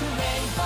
the rainbow.